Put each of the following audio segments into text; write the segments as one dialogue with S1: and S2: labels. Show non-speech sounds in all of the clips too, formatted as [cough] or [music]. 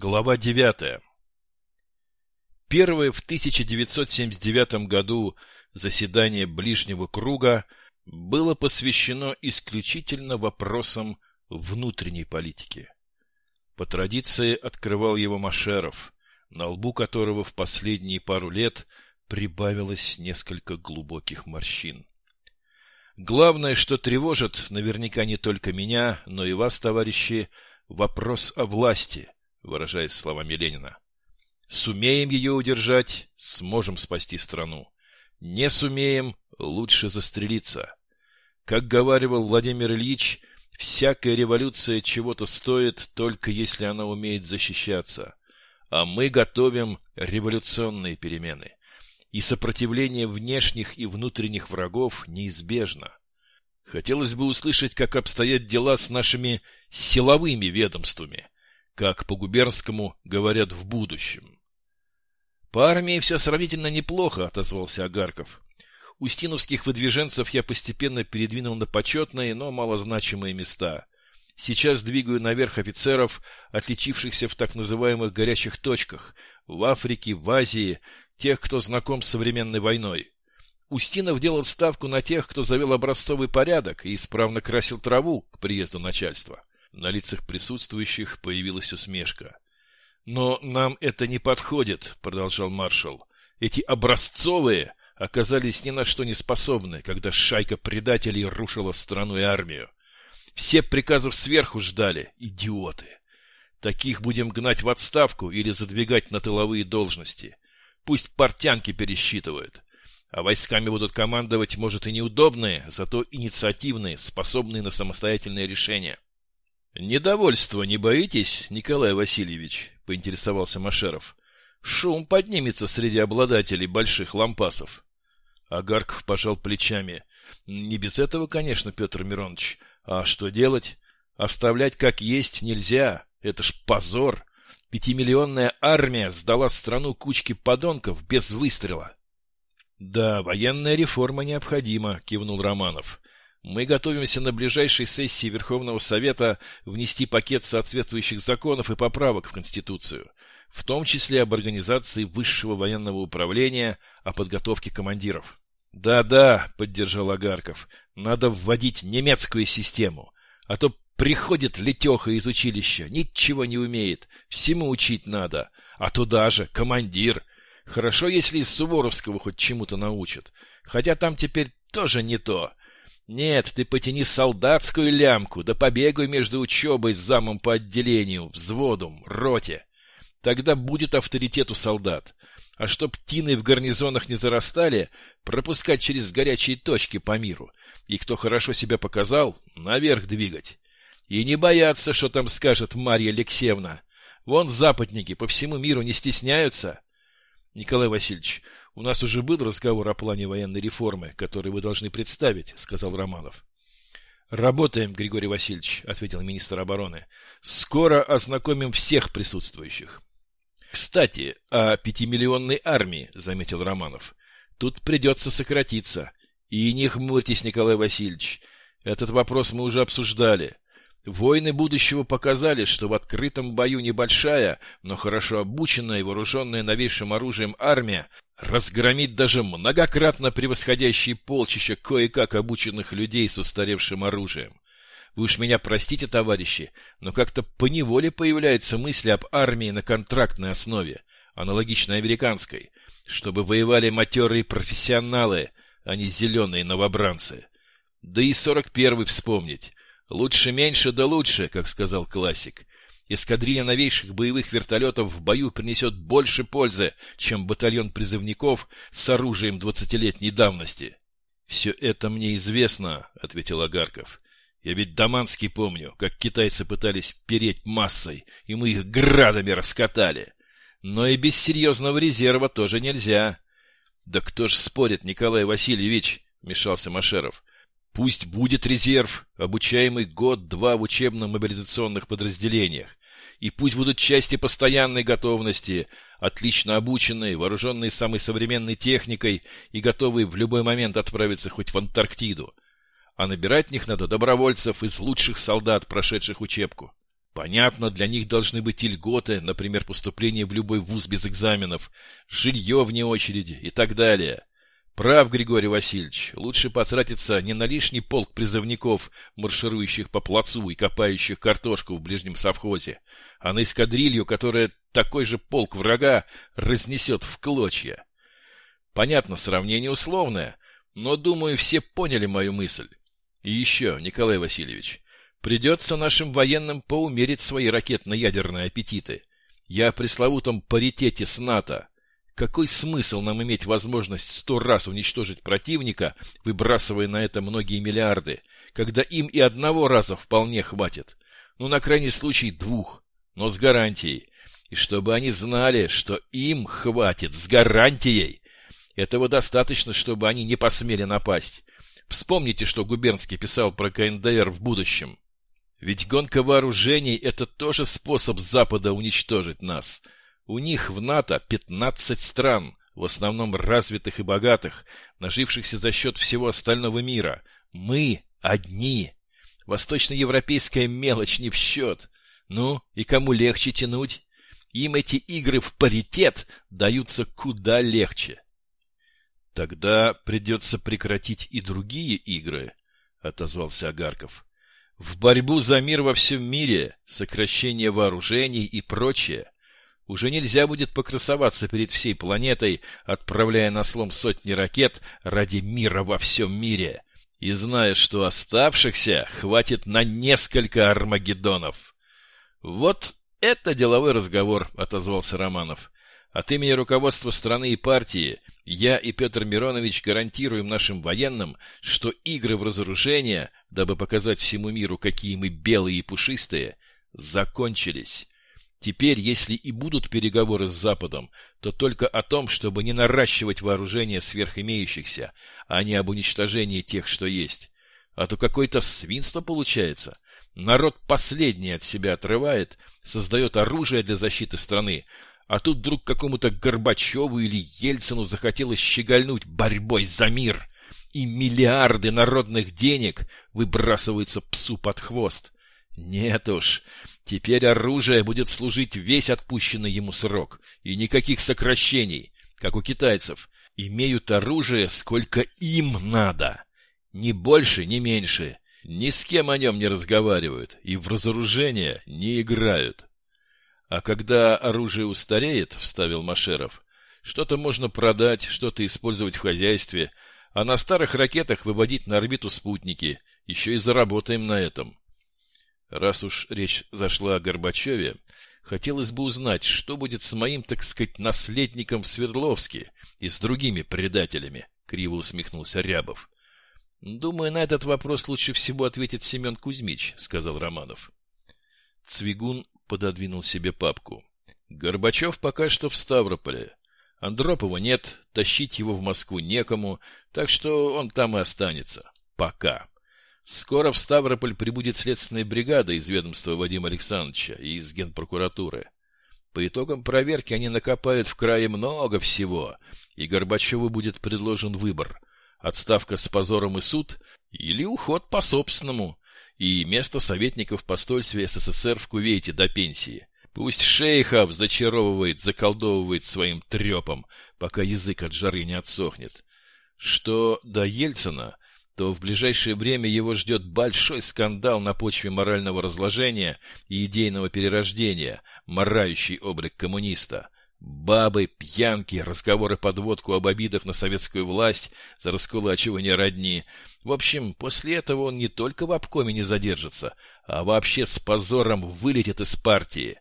S1: Глава 9. Первое в 1979 году заседание Ближнего круга было посвящено исключительно вопросам внутренней политики. По традиции открывал его Машеров, на лбу которого в последние пару лет прибавилось несколько глубоких морщин. Главное, что тревожит наверняка не только меня, но и вас, товарищи, вопрос о власти – выражаясь словами Ленина. Сумеем ее удержать, сможем спасти страну. Не сумеем, лучше застрелиться. Как говаривал Владимир Ильич, всякая революция чего-то стоит, только если она умеет защищаться. А мы готовим революционные перемены. И сопротивление внешних и внутренних врагов неизбежно. Хотелось бы услышать, как обстоят дела с нашими силовыми ведомствами – как по-губернскому говорят в будущем. По армии все сравнительно неплохо, отозвался Агарков. Устиновских выдвиженцев я постепенно передвинул на почетные, но малозначимые места. Сейчас двигаю наверх офицеров, отличившихся в так называемых горячих точках, в Африке, в Азии, тех, кто знаком с современной войной. Устинов делал ставку на тех, кто завел образцовый порядок и исправно красил траву к приезду начальства. На лицах присутствующих появилась усмешка. «Но нам это не подходит», — продолжал маршал. «Эти образцовые оказались ни на что не способны, когда шайка предателей рушила страну и армию. Все приказов сверху ждали, идиоты. Таких будем гнать в отставку или задвигать на тыловые должности. Пусть портянки пересчитывают. А войсками будут командовать, может, и неудобные, зато инициативные, способные на самостоятельное решение. «Недовольство не боитесь, Николай Васильевич?» — поинтересовался Машеров. «Шум поднимется среди обладателей больших лампасов». Агарков пожал плечами. «Не без этого, конечно, Петр Миронович. А что делать? Оставлять как есть нельзя. Это ж позор. Пятимиллионная армия сдала страну кучке подонков без выстрела». «Да, военная реформа необходима», — кивнул Романов. Мы готовимся на ближайшей сессии Верховного Совета внести пакет соответствующих законов и поправок в Конституцию, в том числе об организации высшего военного управления, о подготовке командиров. «Да-да», — поддержал Агарков, — «надо вводить немецкую систему, а то приходит летеха из училища, ничего не умеет, всему учить надо, а туда же командир. Хорошо, если из Суворовского хоть чему-то научат, хотя там теперь тоже не то». Нет, ты потяни солдатскую лямку, да побегай между учебой с замом по отделению, взводом, роте. Тогда будет авторитет у солдат. А чтоб тины в гарнизонах не зарастали, пропускать через горячие точки по миру. И кто хорошо себя показал, наверх двигать. И не бояться, что там скажет Марья Алексеевна. Вон западники по всему миру не стесняются. Николай Васильевич, «У нас уже был разговор о плане военной реформы, который вы должны представить», — сказал Романов. «Работаем, Григорий Васильевич», — ответил министр обороны. «Скоро ознакомим всех присутствующих». «Кстати, о пятимиллионной армии», — заметил Романов. «Тут придется сократиться. И не хмурьтесь, Николай Васильевич. Этот вопрос мы уже обсуждали. Войны будущего показали, что в открытом бою небольшая, но хорошо обученная и вооруженная новейшим оружием армия разгромит даже многократно превосходящие полчища кое-как обученных людей с устаревшим оружием. Вы уж меня простите, товарищи, но как-то поневоле появляются мысли об армии на контрактной основе, аналогичной американской, чтобы воевали матерые профессионалы, а не зеленые новобранцы. Да и сорок первый вспомнить. Лучше меньше, да лучше, как сказал классик. Эскадрилья новейших боевых вертолетов в бою принесет больше пользы, чем батальон призывников с оружием двадцатилетней давности. — Все это мне известно, — ответил Агарков. — Я ведь Даманский помню, как китайцы пытались переть массой, и мы их градами раскатали. Но и без серьезного резерва тоже нельзя. — Да кто ж спорит, Николай Васильевич, — вмешался Машеров. Пусть будет резерв, обучаемый год-два в учебно-мобилизационных подразделениях. И пусть будут части постоянной готовности, отлично обученные, вооруженные самой современной техникой и готовые в любой момент отправиться хоть в Антарктиду. А набирать в них надо добровольцев из лучших солдат, прошедших учебку. Понятно, для них должны быть и льготы, например, поступление в любой вуз без экзаменов, жилье вне очереди и так далее. Прав, Григорий Васильевич, лучше потратиться не на лишний полк призывников, марширующих по плацу и копающих картошку в ближнем совхозе, а на эскадрилью, которая такой же полк врага разнесет в клочья. Понятно, сравнение условное, но, думаю, все поняли мою мысль. И еще, Николай Васильевич, придется нашим военным поумерить свои ракетно-ядерные аппетиты. Я о пресловутом паритете с НАТО. Какой смысл нам иметь возможность сто раз уничтожить противника, выбрасывая на это многие миллиарды, когда им и одного раза вполне хватит? Ну, на крайний случай двух, но с гарантией. И чтобы они знали, что им хватит с гарантией. Этого достаточно, чтобы они не посмели напасть. Вспомните, что Губернский писал про КНДР в будущем. Ведь гонка вооружений – это тоже способ Запада уничтожить нас – у них в НАТО 15 стран, в основном развитых и богатых, нажившихся за счет всего остального мира. Мы одни. Восточноевропейская мелочь не в счет. Ну, и кому легче тянуть? Им эти игры в паритет даются куда легче. Тогда придется прекратить и другие игры, — отозвался Агарков. В борьбу за мир во всем мире, сокращение вооружений и прочее уже нельзя будет покрасоваться перед всей планетой, отправляя на слом сотни ракет ради мира во всем мире, и зная, что оставшихся хватит на несколько Армагеддонов. Вот это деловой разговор, отозвался Романов. От имени руководства страны и партии я и Петр Миронович гарантируем нашим военным, что игры в разоружение, дабы показать всему миру, какие мы белые и пушистые, закончились. Теперь, если и будут переговоры с Западом, то только о том, чтобы не наращивать вооружение сверхимеющихся, а не об уничтожении тех, что есть. А то какое-то свинство получается. Народ последний от себя отрывает, создает оружие для защиты страны, а тут вдруг какому-то Горбачеву или Ельцину захотелось щегольнуть борьбой за мир, и миллиарды народных денег выбрасываются псу под хвост. Нет уж, теперь оружие будет служить весь отпущенный ему срок, и никаких сокращений, как у китайцев. Имеют оружие, сколько им надо. Ни больше, ни меньше. Ни с кем о нем не разговаривают и в разоружение не играют. А когда оружие устареет, — вставил Машеров, — что-то можно продать, что-то использовать в хозяйстве, а на старых ракетах выводить на орбиту спутники. Еще и заработаем на этом. Раз уж речь зашла о Горбачеве, хотелось бы узнать, что будет с моим, так сказать, наследником в Свердловске и с другими предателями, — криво усмехнулся Рябов. — Думаю, на этот вопрос лучше всего ответит Семен Кузьмич, — сказал Романов. Цвигун пододвинул себе папку. Горбачев пока что в Ставрополе. Андропова нет, тащить его в Москву некому, так что он там и останется. Пока. Скоро в Ставрополь прибудет следственная бригада из ведомства Вадима Александровича и из генпрокуратуры. По итогам проверки они накопают в крае много всего, и Горбачеву будет предложен выбор – отставка с позором и суд или уход по собственному и место советника в посольстве СССР в Кувейте до пенсии. Пусть Шейхов зачаровывает, заколдовывает своим трепом, пока язык от жары не отсохнет. Что до Ельцина – то в ближайшее время его ждет большой скандал на почве морального разложения и идейного перерождения, морающий облик коммуниста. Бабы, пьянки, разговоры под водку об обидах на советскую власть за раскулачивание родни. В общем, после этого он не только в обкоме не задержится, а вообще с позором вылетит из партии.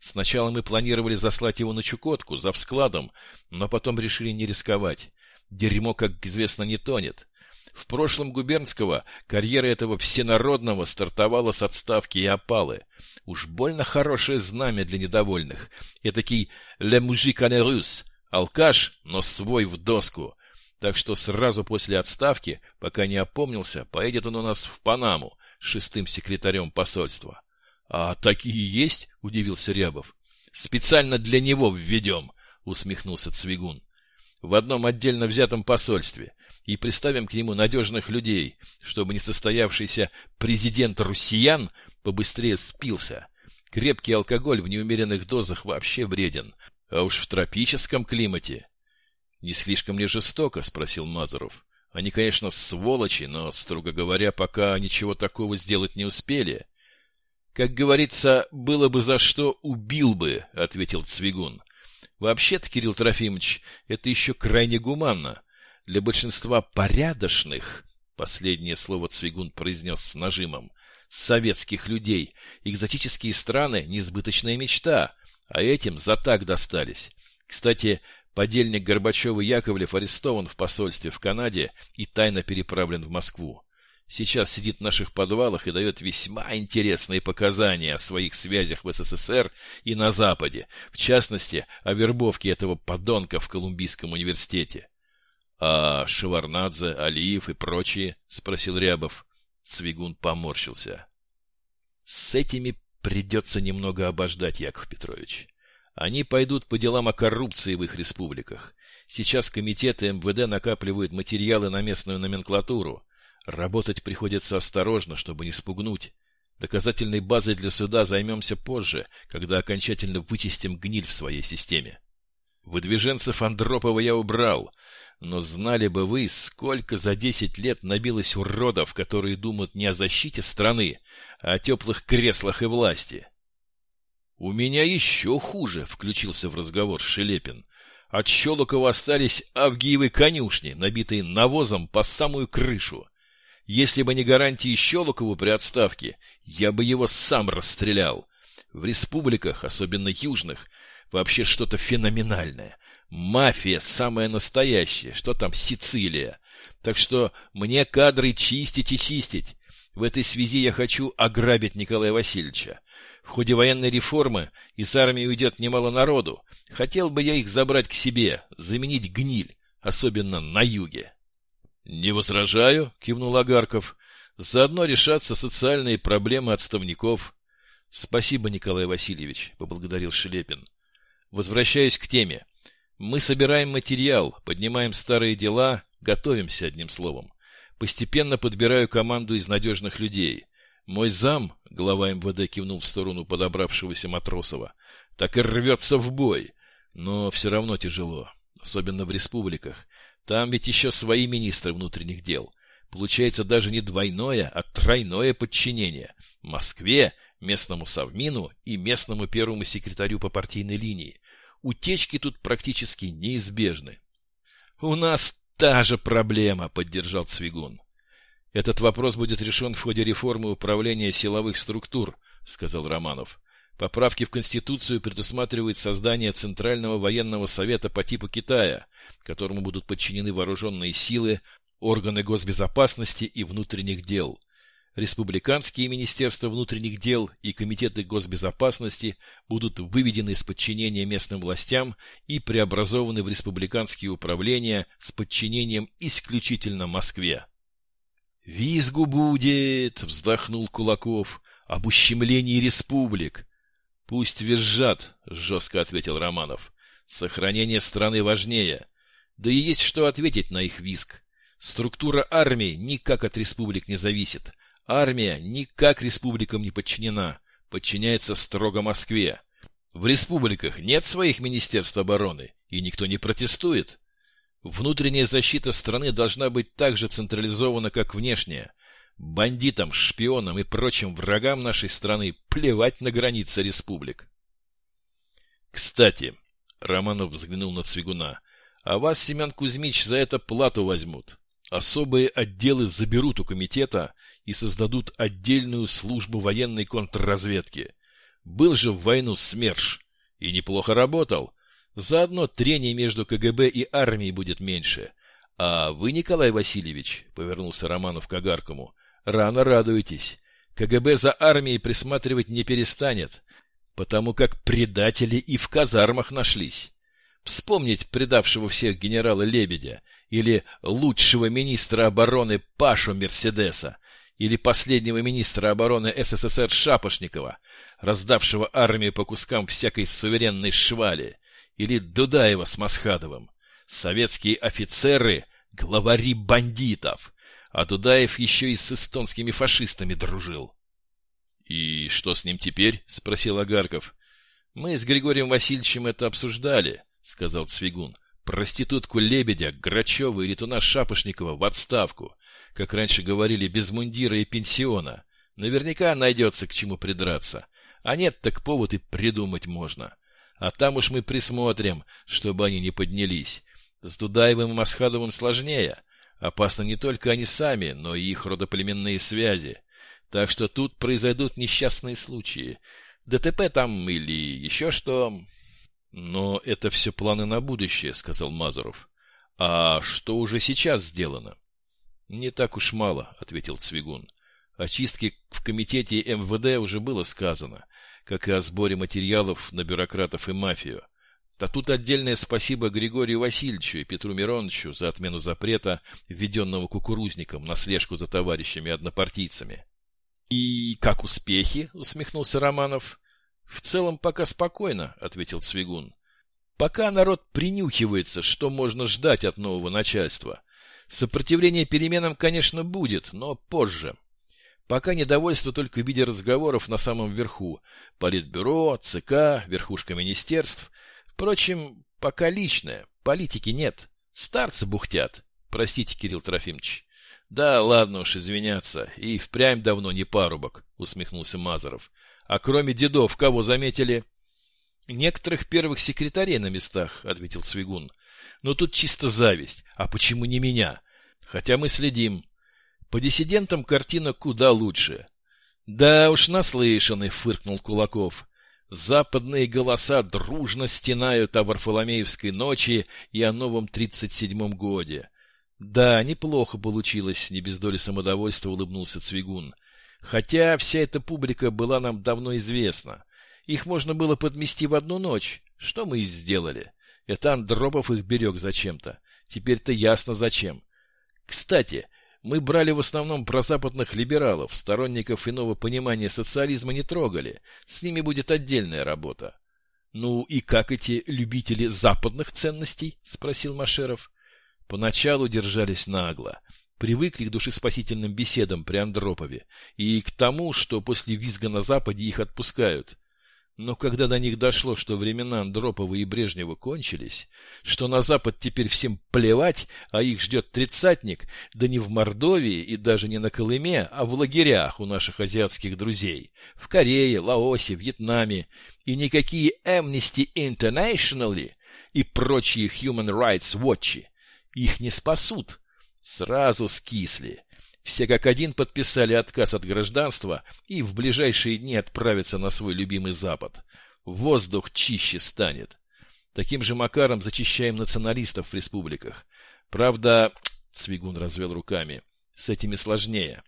S1: Сначала мы планировали заслать его на Чукотку, за вскладом, но потом решили не рисковать. Дерьмо, как известно, не тонет. В прошлом губернского карьера этого всенародного стартовала с отставки и опалы. Уж больно хорошее знамя для недовольных. Этакий «le mujik russe» — алкаш, но свой в доску. Так что сразу после отставки, пока не опомнился, поедет он у нас в Панаму, шестым секретарем посольства. — А такие есть? — удивился Рябов. — Специально для него введем, — усмехнулся Цвигун. — В одном отдельно взятом посольстве и приставим к нему надежных людей, чтобы несостоявшийся президент Руссиян побыстрее спился. Крепкий алкоголь в неумеренных дозах вообще вреден, а уж в тропическом климате. — Не слишком ли жестоко? — спросил Мазуров. — Они, конечно, сволочи, но, строго говоря, пока ничего такого сделать не успели. — Как говорится, было бы за что, убил бы, — ответил Цвигун. — Вообще-то, Кирилл Трофимович, это еще крайне гуманно. Для большинства порядочных, последнее слово Цвигун произнес с нажимом, советских людей, экзотические страны – несбыточная мечта, а этим за так достались. Кстати, подельник Горбачева Яковлев арестован в посольстве в Канаде и тайно переправлен в Москву. Сейчас сидит в наших подвалах и дает весьма интересные показания о своих связях в СССР и на Западе, в частности, о вербовке этого подонка в Колумбийском университете. — А Шеварнадзе, Алиев и прочие? — спросил Рябов. Цвигун поморщился. — С этими придется немного обождать, Яков Петрович. Они пойдут по делам о коррупции в их республиках. Сейчас комитеты МВД накапливают материалы на местную номенклатуру. Работать приходится осторожно, чтобы не спугнуть. Доказательной базой для суда займемся позже, когда окончательно вычистим гниль в своей системе. Выдвиженцев Андропова я убрал, но знали бы вы, сколько за десять лет набилось уродов, которые думают не о защите страны, а о теплых креслах и власти. — У меня еще хуже, — включился в разговор Шелепин. От Щелокова остались Авгиевы конюшни, набитые навозом по самую крышу. Если бы не гарантии Щелокову при отставке, я бы его сам расстрелял. В республиках, особенно южных, вообще что-то феноменальное. Мафия самая настоящая, что там Сицилия. Так что мне кадры чистить и чистить. В этой связи я хочу ограбить Николая Васильевича. В ходе военной реформы из армии уйдет немало народу. Хотел бы я их забрать к себе, заменить гниль, особенно на юге. «Не возражаю», — кивнул Агарков. «Заодно решатся социальные проблемы отставников». «Спасибо, Николай Васильевич», — поблагодарил Шелепин. «Возвращаюсь к теме. Мы собираем материал, поднимаем старые дела, готовимся, одним словом. Постепенно подбираю команду из надежных людей. Мой зам, глава МВД кивнул в сторону подобравшегося Матросова, так и рвется в бой. Но все равно тяжело, особенно в республиках. Там ведь еще свои министры внутренних дел. Получается даже не двойное, а тройное подчинение. Москве, местному Совмину и местному первому секретарю по партийной линии. Утечки тут практически неизбежны. «У нас та же проблема», — поддержал Цвигун. «Этот вопрос будет решен в ходе реформы управления силовых структур», — сказал Романов. Поправки в Конституцию предусматривают создание Центрального военного совета по типу Китая, которому будут подчинены вооруженные силы, органы госбезопасности и внутренних дел. Республиканские министерства внутренних дел и комитеты госбезопасности будут выведены из подчинения местным властям и преобразованы в республиканские управления с подчинением исключительно Москве. «Визгу будет!» — вздохнул Кулаков. «Об ущемлении республик!» «Пусть визжат», — жестко ответил Романов. «Сохранение страны важнее. Да и есть что ответить на их визг. Структура армии никак от республик не зависит. Армия никак республикам не подчинена, подчиняется строго Москве. В республиках нет своих министерств обороны, и никто не протестует. Внутренняя защита страны должна быть так же централизована, как внешняя. Бандитам, шпионам и прочим врагам нашей страны плевать на границы республик. Кстати, Романов взглянул на Цвигуна, а вас, Семен Кузьмич, за это плату возьмут. Особые отделы заберут у комитета и создадут отдельную службу военной контрразведки. Был же в войну СМЕРШ и неплохо работал. Заодно трение между КГБ и армией будет меньше. А вы, Николай Васильевич, — повернулся Романов к Агаркому, Рано радуйтесь. КГБ за армией присматривать не перестанет, потому как предатели и в казармах нашлись. Вспомнить предавшего всех генерала Лебедя, или лучшего министра обороны Пашу Мерседеса, или последнего министра обороны СССР Шапошникова, раздавшего армию по кускам всякой суверенной швали, или Дудаева с Масхадовым. Советские офицеры — главари бандитов — а Дудаев еще и с эстонскими фашистами дружил. И что с ним теперь? — спросил Агарков. — Мы с Григорием Васильевичем это обсуждали, — сказал Цвигун. Проститутку Лебедя, Грачева и Ритуна Шапошникова в отставку. Как раньше говорили, без мундира и пенсиона. Наверняка найдется к чему придраться. А нет, так повод и придумать можно. А там уж мы присмотрим, чтобы они не поднялись. С Дудаевым и Масхадовым сложнее. Опасны не только они сами, но и их родоплеменные связи. Так что тут произойдут несчастные случаи. ДТП там или еще что. Но это все планы на будущее, сказал Мазуров. А что уже сейчас сделано? Не так уж мало, ответил Цвигун. О чистке в комитете МВД уже было сказано, как и о сборе материалов на бюрократов и мафию. Да тут отдельное спасибо Григорию Васильевичу и Петру Мироновичу за отмену запрета, введенного кукурузником на слежку за товарищами-однопартийцами. — И как успехи? — усмехнулся Романов. — В целом пока спокойно, — ответил Цвигун. — Пока народ принюхивается, что можно ждать от нового начальства. Сопротивление переменам, конечно, будет, но позже. Пока недовольство только в виде разговоров на самом верху. Политбюро, ЦК, верхушка министерств. Впрочем, пока личное. Политики нет. Старцы бухтят. Простите, Кирилл Трофимович. Да, ладно уж, извиняться. И впрямь давно не парубок, усмехнулся Мазаров. А кроме дедов, кого заметили? Некоторых первых секретарей на местах, ответил Цвигун. Но тут чисто зависть. А почему не меня? Хотя мы следим. По диссидентам картина куда лучше. Да уж наслышанный, фыркнул Кулаков. Западные голоса дружно стенают о Варфоломеевской ночи и о новом тридцать седьмом годе. Да, неплохо получилось, не без доли самодовольства улыбнулся Цвигун. Хотя вся эта публика была нам давно известна. Их можно было подмести в одну ночь, что мы и сделали. Это Андропов их берег зачем-то. Теперь-то ясно зачем. Кстати, мы брали в основном прозападных либералов, сторонников иного понимания социализма не трогали. С ними будет отдельная работа. Ну и как эти любители западных ценностей? спросил Машеров. Поначалу держались нагло. Привыкли к душеспасительным беседам при Андропове и к тому, что после визга на Западе их отпускают. Но когда до них дошло, что времена Андропова и Брежнева кончились, что на Запад теперь всем плевать, а их ждет тридцатник, да не в Мордовии и даже не на Колыме, а в лагерях у наших азиатских друзей, в Корее, Лаосе, Вьетнаме, и никакие Amnesty International и прочие Human Rights Watch их не спасут, сразу скисли. Все как один подписали отказ от гражданства и в ближайшие дни отправятся на свой любимый Запад. Воздух чище станет. Таким же макаром зачищаем националистов в республиках. Правда, [tsk] Цвигун развел руками, с этими сложнее.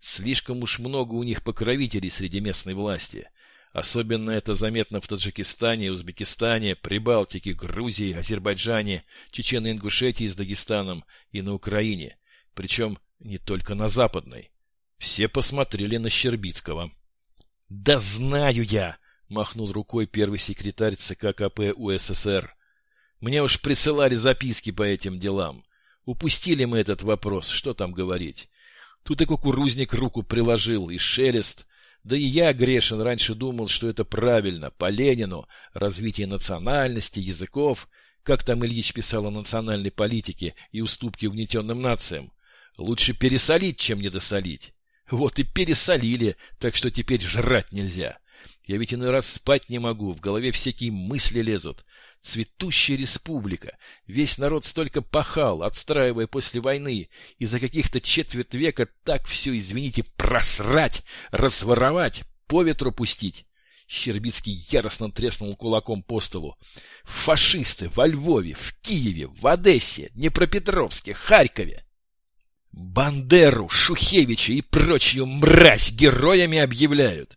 S1: Слишком уж много у них покровителей среди местной власти. Особенно это заметно в Таджикистане, Узбекистане, Прибалтике, Грузии, Азербайджане, Чечено-Ингушетии с Дагестаном и на Украине. Причем не только на Западной. Все посмотрели на Щербицкого. — Да знаю я! — махнул рукой первый секретарь ЦК КП УССР. — Мне уж присылали записки по этим делам. Упустили мы этот вопрос, что там говорить. Тут и кукурузник руку приложил, и шелест. Да и я, грешен, раньше думал, что это правильно, по Ленину, развитие национальности, языков, как там Ильич писал о национальной политике и уступке угнетенным нациям. Лучше пересолить, чем недосолить. Вот и пересолили, так что теперь жрать нельзя. Я ведь иной раз спать не могу, в голове всякие мысли лезут. Цветущая республика. Весь народ столько пахал, отстраивая после войны, и за каких-то четверть века так все, извините, просрать, разворовать, по ветру пустить. Щербицкий яростно треснул кулаком по столу. Фашисты во Львове, в Киеве, в Одессе, Днепропетровске, Харькове. Бандеру, Шухевича и прочую мразь героями объявляют.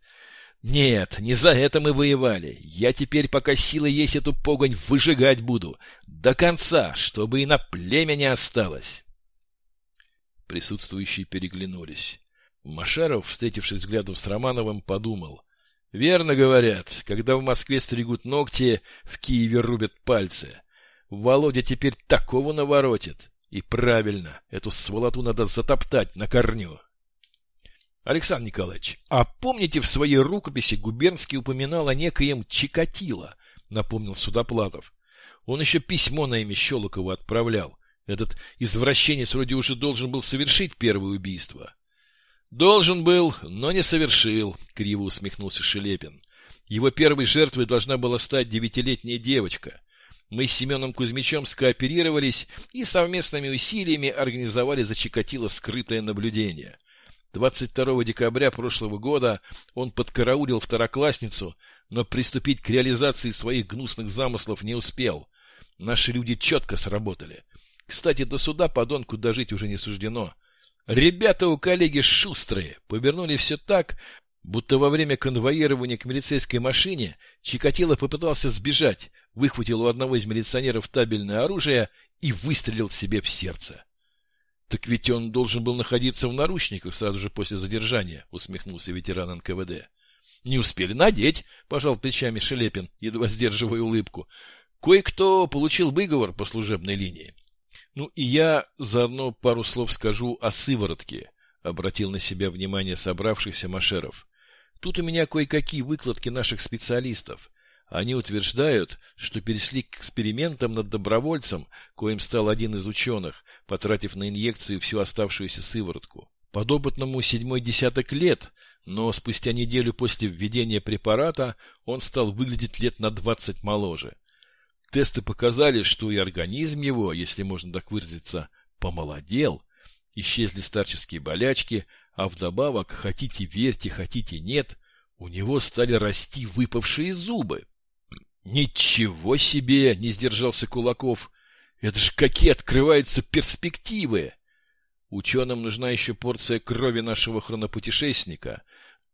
S1: Нет, не за это мы воевали. Я теперь, пока силы есть, эту погонь выжигать буду. До конца, чтобы и на племя не осталось. Присутствующие переглянулись. Машаров, встретившись взглядом с Романовым, подумал. Верно говорят, когда в Москве стригут ногти, в Киеве рубят пальцы. Володя теперь такого наворотит. И правильно, эту сволоту надо затоптать на корню. Александр Николаевич, а помните в своей рукописи Губернский упоминал о некоем Чикатило, напомнил Судоплатов. Он еще письмо на имя Щелокова отправлял. Этот извращенец вроде уже должен был совершить первое убийство. Должен был, но не совершил, криво усмехнулся Шелепин. Его первой жертвой должна была стать девятилетняя девочка. Мы с Семеном Кузьмичем скооперировались и совместными усилиями организовали за Чикатило скрытое наблюдение. 22 декабря прошлого года он подкараулил второклассницу, но приступить к реализации своих гнусных замыслов не успел. Наши люди четко сработали. Кстати, до суда подонку дожить уже не суждено. Ребята у коллеги шустрые, повернули все так, будто во время конвоирования к милицейской машине Чикатило попытался сбежать, выхватил у одного из милиционеров табельное оружие и выстрелил себе в сердце. Так ведь он должен был находиться в наручниках сразу же после задержания, усмехнулся ветеран НКВД. Не успели надеть, пожал плечами Шелепин, едва сдерживая улыбку. Кое-кто получил выговор по служебной линии. Ну и я заодно пару слов скажу о сыворотке, обратил на себя внимание собравшихся Машеров. Тут у меня кое-какие выкладки наших специалистов. Они утверждают, что перешли к экспериментам над добровольцем, коим стал один из ученых, потратив на инъекцию всю оставшуюся сыворотку. Подопытному седьмой десяток лет, но спустя неделю после введения препарата он стал выглядеть лет на двадцать моложе. Тесты показали, что и организм его, если можно так выразиться, помолодел, исчезли старческие болячки, а вдобавок, хотите верьте, хотите нет, у него стали расти выпавшие зубы. «Ничего себе!» — не сдержался Кулаков. «Это же какие открываются перспективы!» Ученым нужна еще порция крови нашего хронопутешественника.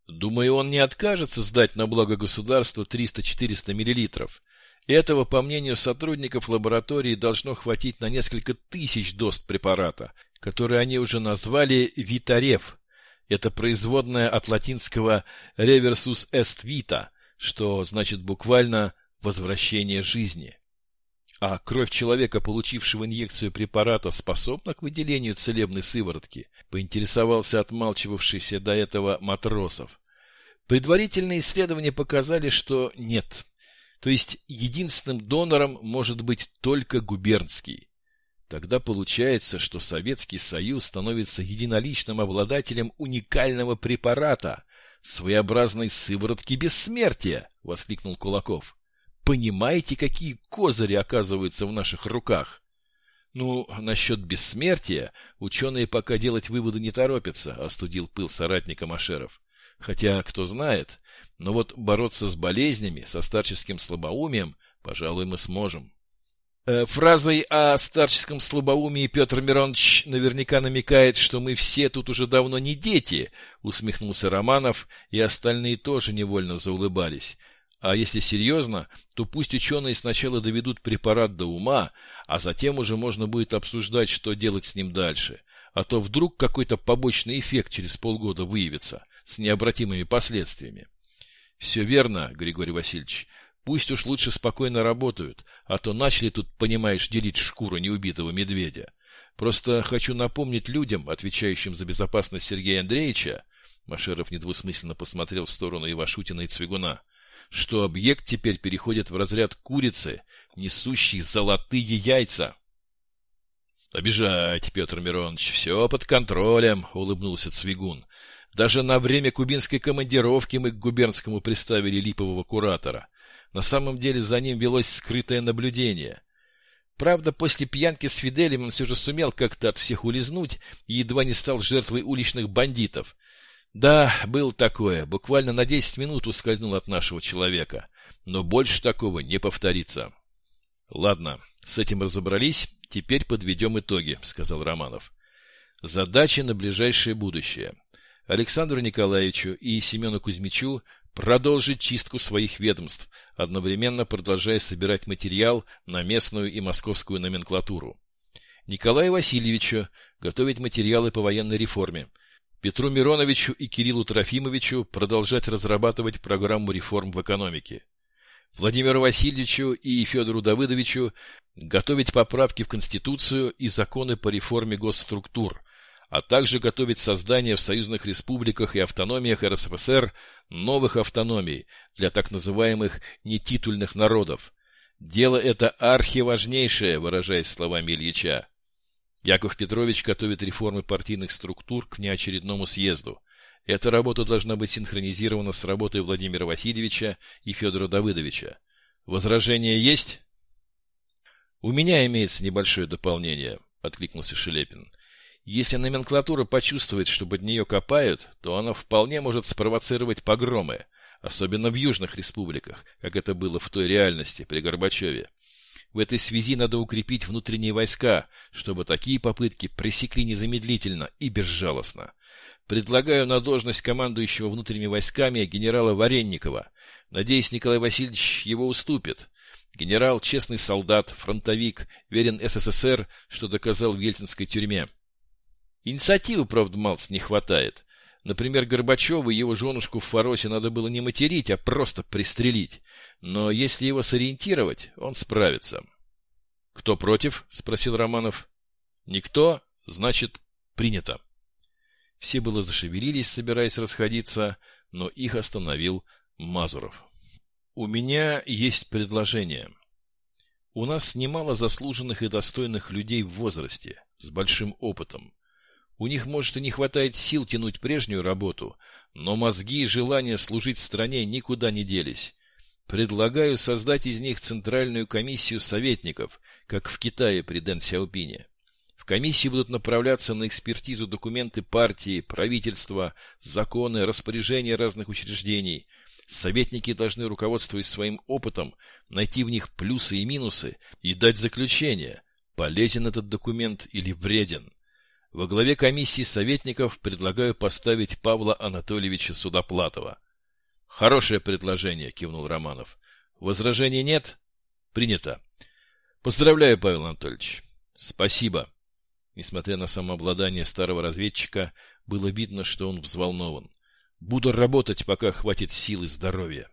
S1: Думаю, он не откажется сдать на благо государства 300-400 миллилитров. Этого, по мнению сотрудников лаборатории, должно хватить на несколько тысяч доз препарата, который они уже назвали «Витарев». Это производная от латинского «reversus est vita», что значит буквально «возвращение жизни». А кровь человека, получившего инъекцию препарата, способна к выделению целебной сыворотки, поинтересовался отмалчивавшийся до этого матросов. Предварительные исследования показали, что нет. То есть единственным донором может быть только губернский. Тогда получается, что Советский Союз становится единоличным обладателем уникального препарата, своеобразной сыворотки бессмертия, — воскликнул Кулаков. Понимаете, какие козыри оказываются в наших руках? Ну, насчет бессмертия ученые пока делать выводы не торопятся, — остудил пыл соратника Машеров. Хотя, кто знает, но вот бороться с болезнями, со старческим слабоумием, пожалуй, мы сможем. Э, фразой о старческом слабоумии Петр Миронович наверняка намекает, что мы все тут уже давно не дети, усмехнулся Романов, и остальные тоже невольно заулыбались. А если серьезно, то пусть ученые сначала доведут препарат до ума, а затем уже можно будет обсуждать, что делать с ним дальше. А то вдруг какой-то побочный эффект через полгода выявится с необратимыми последствиями. Все верно, Григорий Васильевич. Пусть уж лучше спокойно работают, а то начали тут, понимаешь, делить шкуру неубитого медведя. Просто хочу напомнить людям, отвечающим за безопасность Сергея Андреевича, Машеров недвусмысленно посмотрел в сторону Ивашутина и Цвигуна, что объект теперь переходит в разряд курицы, несущей золотые яйца. — Обижайте, Петр Миронович, все под контролем, — улыбнулся Цвигун. Даже на время кубинской командировки мы к губернскому приставили липового куратора. На самом деле за ним велось скрытое наблюдение. Правда, после пьянки с Фиделем он все же сумел как-то от всех улизнуть и едва не стал жертвой уличных бандитов. Да, было такое, буквально на десять минут ускользнул от нашего человека. Но больше такого не повторится. Ладно, с этим разобрались, теперь подведем итоги, сказал Романов. Задачи на ближайшее будущее. Александру Николаевичу и Семену Кузьмичу продолжить чистку своих ведомств, одновременно продолжая собирать материал на местную и московскую номенклатуру. Николаю Васильевичу готовить материалы по военной реформе. Петру Мироновичу и Кириллу Трофимовичу продолжать разрабатывать программу реформ в экономике. Владимиру Васильевичу и Федору Давыдовичу готовить поправки в Конституцию и законы по реформе госструктур, а также готовить создание в союзных республиках и автономиях РСФСР новых автономий для так называемых нетитульных народов. Дело это архиважнейшее, выражаясь словами Ильича. Яков Петрович готовит реформы партийных структур к неочередному съезду. Эта работа должна быть синхронизирована с работой Владимира Васильевича и Федора Давыдовича. Возражения есть? У меня имеется небольшое дополнение, откликнулся Шелепин. Если номенклатура почувствует, что под нее копают, то она вполне может спровоцировать погромы, особенно в южных республиках, как это было в той реальности при Горбачеве. В этой связи надо укрепить внутренние войска, чтобы такие попытки пресекли незамедлительно и безжалостно. Предлагаю на должность командующего внутренними войсками генерала Варенникова. Надеюсь, Николай Васильевич его уступит. Генерал – честный солдат, фронтовик, верен СССР, что доказал в ельцинской тюрьме. Инициативы, правда, Малц не хватает. Например, Горбачева и его женушку в Фаросе надо было не материть, а просто пристрелить. Но если его сориентировать, он справится. — Кто против? — спросил Романов. — Никто? Значит, принято. Все было зашевелились, собираясь расходиться, но их остановил Мазуров. — У меня есть предложение. У нас немало заслуженных и достойных людей в возрасте, с большим опытом. У них, может, и не хватает сил тянуть прежнюю работу, но мозги и желание служить стране никуда не делись. Предлагаю создать из них центральную комиссию советников, как в Китае при Дэн Сяопине. В комиссии будут направляться на экспертизу документы партии, правительства, законы, распоряжения разных учреждений. Советники должны, руководствуясь своим опытом, найти в них плюсы и минусы и дать заключение, полезен этот документ или вреден. Во главе комиссии советников предлагаю поставить Павла Анатольевича Судоплатова. Хорошее предложение, кивнул Романов. Возражений нет? Принято. Поздравляю, Павел Анатольевич. Спасибо. Несмотря на самообладание старого разведчика, было видно, что он взволнован. Буду работать, пока хватит сил и здоровья.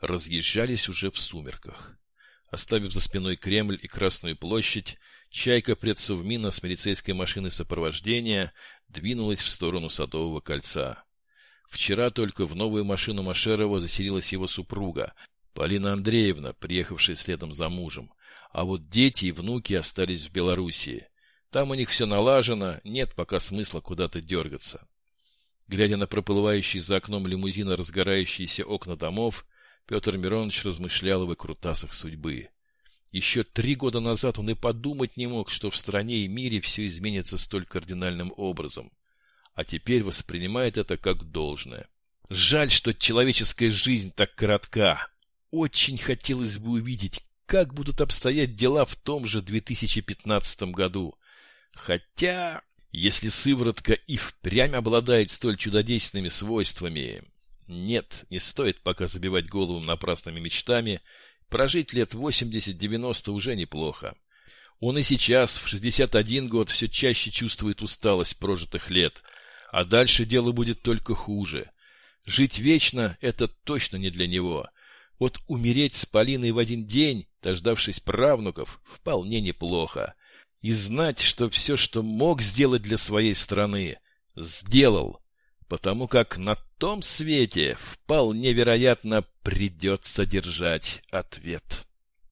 S1: Разъезжались уже в сумерках. Оставив за спиной Кремль и Красную площадь, Чайка предсовмина с милицейской машины сопровождения двинулась в сторону Садового кольца. Вчера только в новую машину Машерова заселилась его супруга, Полина Андреевна, приехавшая следом за мужем. А вот дети и внуки остались в Белоруссии. Там у них все налажено, нет пока смысла куда-то дергаться. Глядя на проплывающие за окном лимузина разгорающиеся окна домов, Петр Миронович размышлял о выкрутасах судьбы. Еще три года назад он и подумать не мог, что в стране и мире все изменится столь кардинальным образом. А теперь воспринимает это как должное. Жаль, что человеческая жизнь так коротка. Очень хотелось бы увидеть, как будут обстоять дела в том же 2015 году. Хотя, если сыворотка и впрямь обладает столь чудодейственными свойствами... Нет, не стоит пока забивать голову напрасными мечтами Прожить лет 80-90 уже неплохо. Он и сейчас, в 61 год, все чаще чувствует усталость прожитых лет, а дальше дело будет только хуже. Жить вечно – это точно не для него. Вот умереть с Полиной в один день, дождавшись правнуков, вполне неплохо. И знать, что все, что мог сделать для своей страны, сделал, потому как на том свете вполне вероятно придется держать ответ.